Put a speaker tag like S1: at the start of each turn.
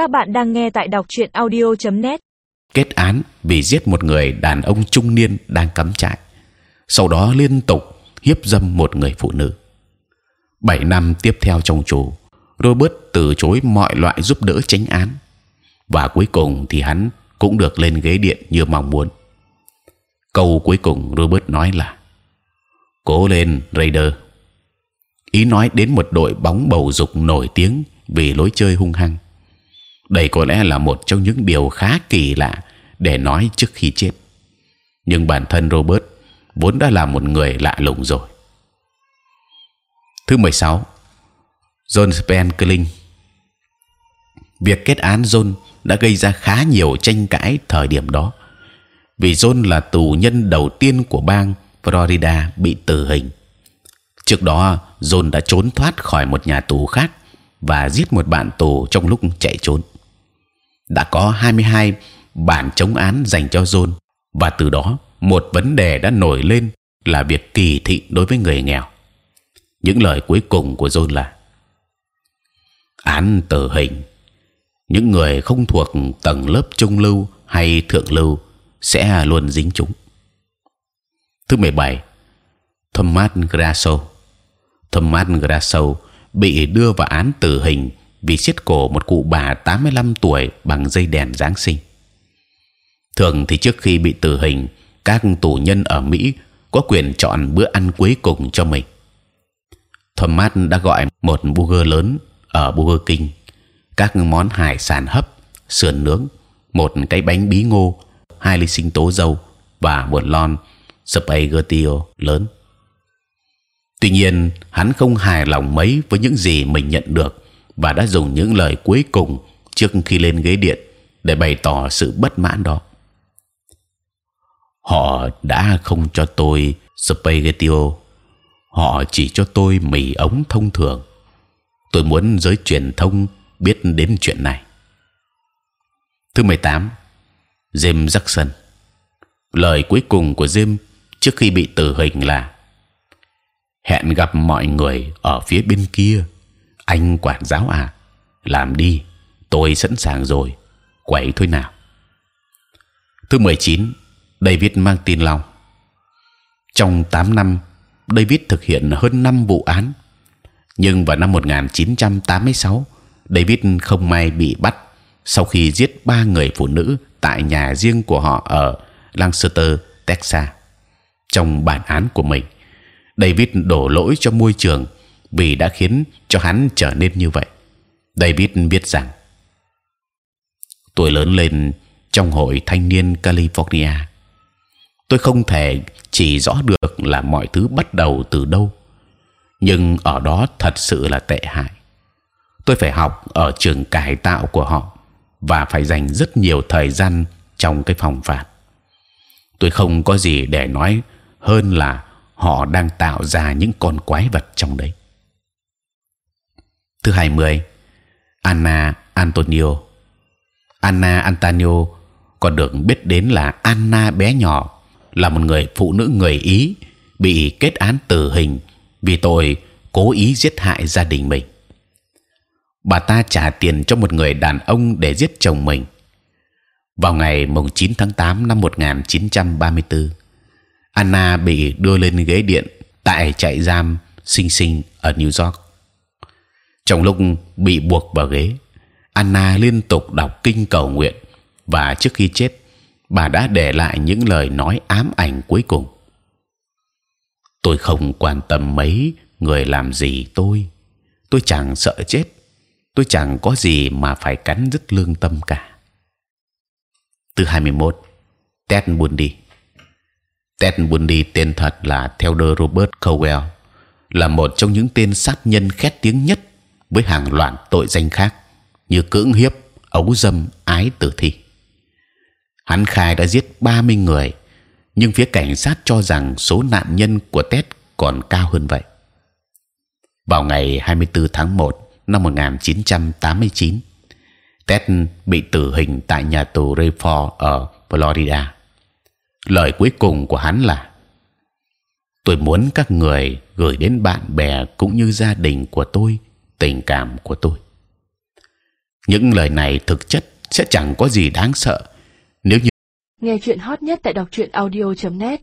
S1: Các bạn đang nghe tại đọc truyện audio.net.
S2: kết án vì giết một người đàn ông trung niên đang cắm trại, sau đó liên tục hiếp dâm một người phụ nữ. Bảy năm tiếp theo trong tù, Robert từ chối mọi loại giúp đỡ tránh án và cuối cùng thì hắn cũng được lên ghế điện như mong muốn. Câu cuối cùng Robert nói là: cố lên Raider. Ý nói đến một đội bóng bầu dục nổi tiếng vì lối chơi hung hăng. Đây có lẽ là một trong những điều khá kỳ lạ để nói trước khi chết. Nhưng bản thân Robert vốn đã là một người lạ lùng rồi. Thứ 16 John Spencerling Việc kết án John đã gây ra khá nhiều tranh cãi thời điểm đó, vì John là tù nhân đầu tiên của bang Florida bị tử hình. Trước đó, John đã trốn thoát khỏi một nhà tù khác và giết một bạn tù trong lúc chạy trốn. Đã có 22 bản chống án dành cho John và từ đó, một vấn đề đã nổi lên là việc kỳ thị đối với người nghèo. Những lời cuối cùng của John là, án tử hình. Những người không thuộc tầng lớp trung lưu hay thượng lưu sẽ luôn dính chúng. Thứ 17 Thomas Grasso Thomas Grasso bị đưa vào án tử hình vì siết cổ một cụ bà 85 tuổi bằng dây đèn Giáng sinh. Thường thì trước khi bị tử hình, các tù nhân ở Mỹ có quyền chọn bữa ăn cuối cùng cho mình. Thomas đã gọi một burger lớn ở Burger King, các món hải sản hấp, sườn nướng, một cái bánh bí ngô, hai ly sinh tố dâu và một lon spaghetti lớn. Tuy nhiên, hắn không hài lòng mấy với những gì mình nhận được và đã dùng những lời cuối cùng trước khi lên ghế điện để bày tỏ sự bất mãn đó. Họ đã không cho tôi spaghettio, họ chỉ cho tôi mì ống thông thường. Tôi muốn giới truyền thông biết đến chuyện này. Thứ 18 James Jackson lời cuối cùng của James trước khi bị tử hình là hẹn gặp mọi người ở phía bên kia anh quản giáo à làm đi tôi sẵn sàng rồi quẩy thôi nào. Thứ 19 David mang tin lòng trong 8 năm David thực hiện hơn 5 vụ án. Nhưng vào năm 1986 David không may bị bắt sau khi giết ba người phụ nữ tại nhà riêng của họ ở Lancaster, Texas. Trong bản án của mình, David đổ lỗi cho môi trường vì đã khiến cho hắn trở nên như vậy. David biết rằng tôi lớn lên trong hội thanh niên California. Tôi không thể chỉ rõ được là mọi thứ bắt đầu từ đâu, nhưng ở đó thật sự là tệ hại. Tôi phải học ở trường cải tạo của họ và phải dành rất nhiều thời gian trong cái phòng phạt. Tôi không có gì để nói hơn là họ đang tạo ra những con quái vật trong đấy. Thứ 20 Anna Antonio Anna Antonio còn được biết đến là Anna bé nhỏ là một người phụ nữ người Ý bị kết án tử hình vì tội cố ý giết hại gia đình mình. Bà ta trả tiền cho một người đàn ông để giết chồng mình. Vào ngày mùng 9 tháng 8 năm 1934, Anna bị đưa lên ghế điện tại trại giam Sing Sing ở New York. Trong lúc bị buộc vào ghế, Anna liên tục đọc kinh cầu nguyện và trước khi chết, bà đã để lại những lời nói ám ảnh cuối cùng. Tôi không quan tâm mấy người làm gì tôi, tôi chẳng sợ chết, tôi chẳng có gì mà phải cắn dứt lương tâm cả. Từ 21 Ted Bundy Ted Bundy tên thật là Theodore Robert Cowell là một trong những tên sát nhân khét tiếng nhất với hàng loạt tội danh khác như cưỡng hiếp, ấu dâm, ái tử thi. Hắn khai đã giết 30 người, nhưng phía cảnh sát cho rằng số nạn nhân của Ted còn cao hơn vậy. Vào ngày 24 tháng 1 năm 1989, Ted bị tử hình tại nhà tù Rayford ở Florida. Lời cuối cùng của hắn là: Tôi muốn các người gửi đến bạn bè cũng như gia đình của tôi tình cảm của tôi. những lời này thực chất sẽ chẳng có gì đáng sợ nếu như
S1: Nghe chuyện hot nhất tại đọc truyện audio.net